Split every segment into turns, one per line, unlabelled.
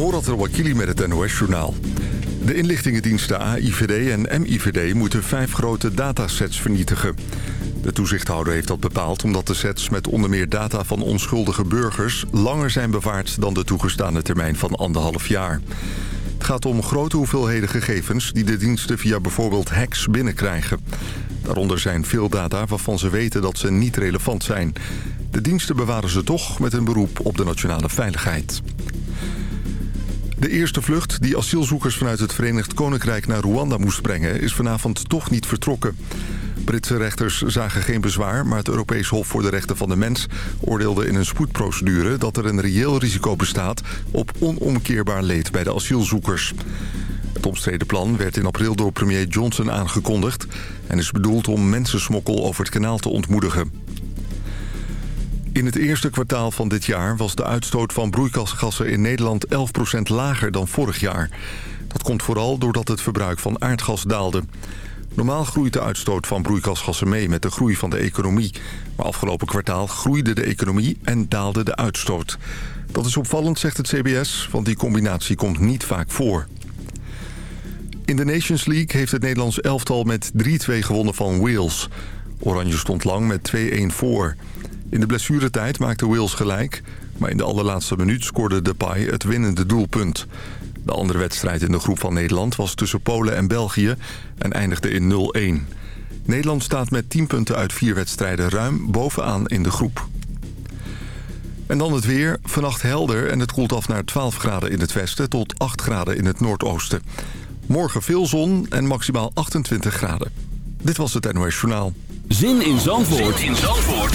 Morat Wakili met het NOS-journaal. De inlichtingendiensten AIVD en MIVD moeten vijf grote datasets vernietigen. De toezichthouder heeft dat bepaald omdat de sets met onder meer data van onschuldige burgers... langer zijn bewaard dan de toegestane termijn van anderhalf jaar. Het gaat om grote hoeveelheden gegevens die de diensten via bijvoorbeeld hacks binnenkrijgen. Daaronder zijn veel data waarvan ze weten dat ze niet relevant zijn. De diensten bewaren ze toch met een beroep op de nationale veiligheid. De eerste vlucht die asielzoekers vanuit het Verenigd Koninkrijk naar Rwanda moest brengen... is vanavond toch niet vertrokken. Britse rechters zagen geen bezwaar, maar het Europees Hof voor de Rechten van de Mens... oordeelde in een spoedprocedure dat er een reëel risico bestaat... op onomkeerbaar leed bij de asielzoekers. Het omstreden plan werd in april door premier Johnson aangekondigd... en is bedoeld om mensensmokkel over het kanaal te ontmoedigen. In het eerste kwartaal van dit jaar was de uitstoot van broeikasgassen in Nederland 11% lager dan vorig jaar. Dat komt vooral doordat het verbruik van aardgas daalde. Normaal groeit de uitstoot van broeikasgassen mee met de groei van de economie. Maar afgelopen kwartaal groeide de economie en daalde de uitstoot. Dat is opvallend, zegt het CBS, want die combinatie komt niet vaak voor. In de Nations League heeft het Nederlands elftal met 3-2 gewonnen van Wales. Oranje stond lang met 2-1 voor. In de blessuretijd maakte Wales gelijk... maar in de allerlaatste minuut scoorde Depay het winnende doelpunt. De andere wedstrijd in de groep van Nederland was tussen Polen en België... en eindigde in 0-1. Nederland staat met 10 punten uit vier wedstrijden ruim bovenaan in de groep. En dan het weer. Vannacht helder en het koelt af naar 12 graden in het westen... tot 8 graden in het noordoosten. Morgen veel zon en maximaal 28 graden. Dit was het NOS Journaal.
Zin in Zandvoort, zin in Zandvoort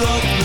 look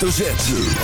hoofdletter Z.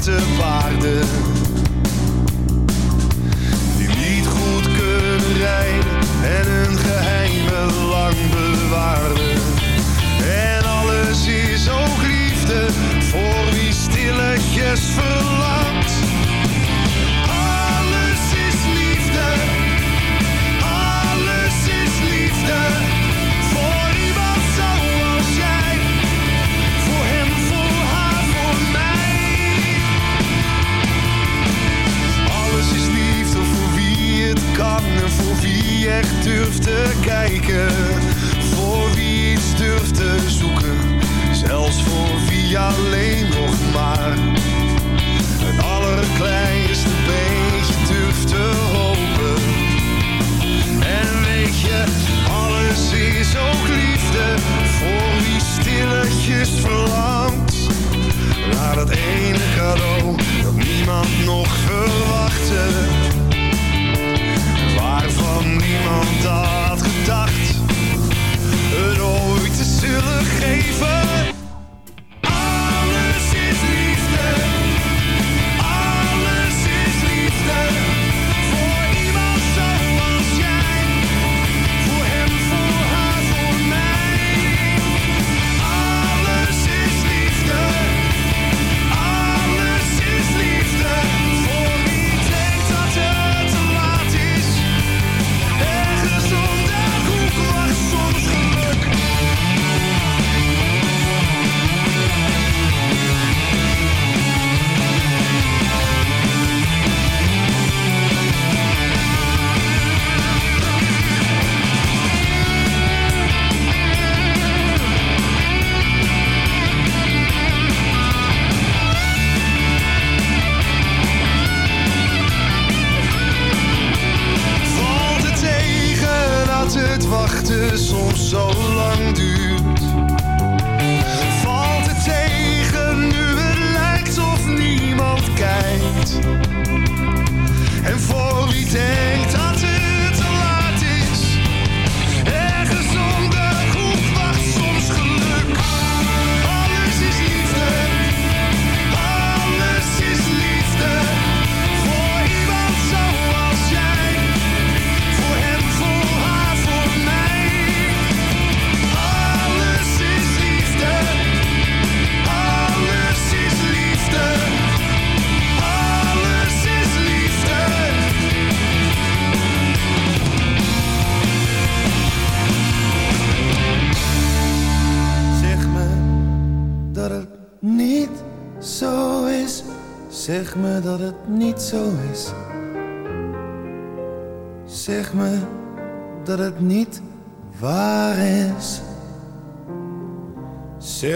witte paarden.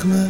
Zeg me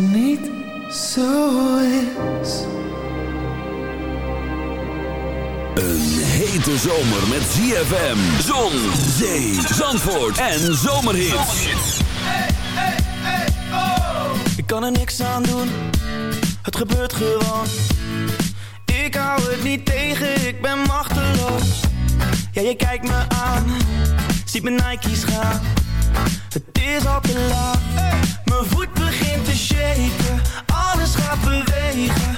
hete zomer met ZFM, zon, zee, zandvoort en zomerhits.
Ik kan er niks aan doen, het gebeurt gewoon. Ik hou het niet tegen, ik ben machteloos. Ja, je kijkt me aan, ziet mijn Nike's gaan. Het is al te laat, mijn voet begint te shaken. Alles gaat bewegen,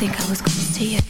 think I
was gonna see it.